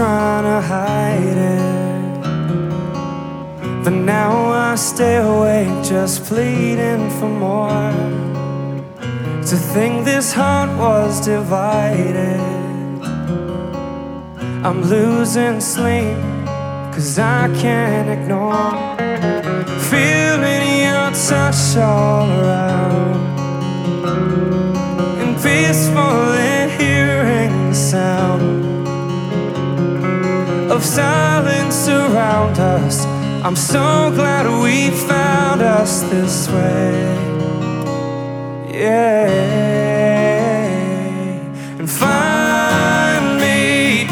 trying to hide it. But now I stay awake, just pleading for more. To think this heart was divided. I'm losing sleep, cause I can't ignore. Feeling your touch all around. And peacefully of silence around us. I'm so glad we found us this way. Yeah. And finally,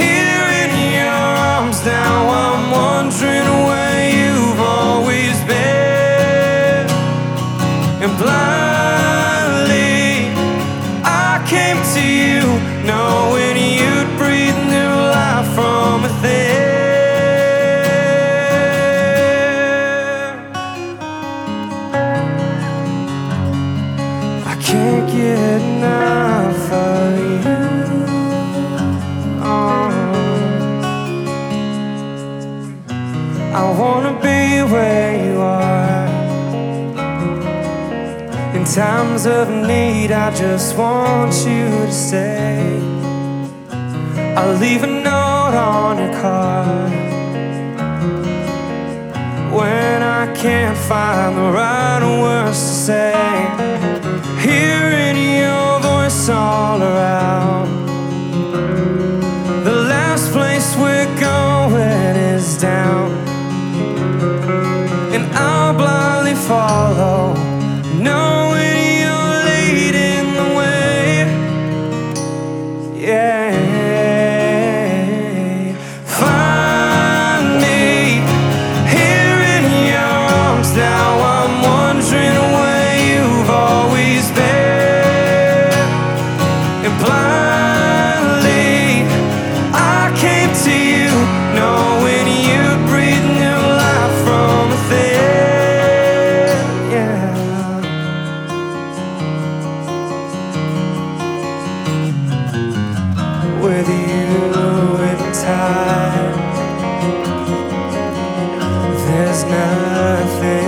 here in your arms now, I'm wondering where you've always been. And blindly, I came to In times of need, I just want you to stay. I'll leave a note on your car. When I can't find the right everything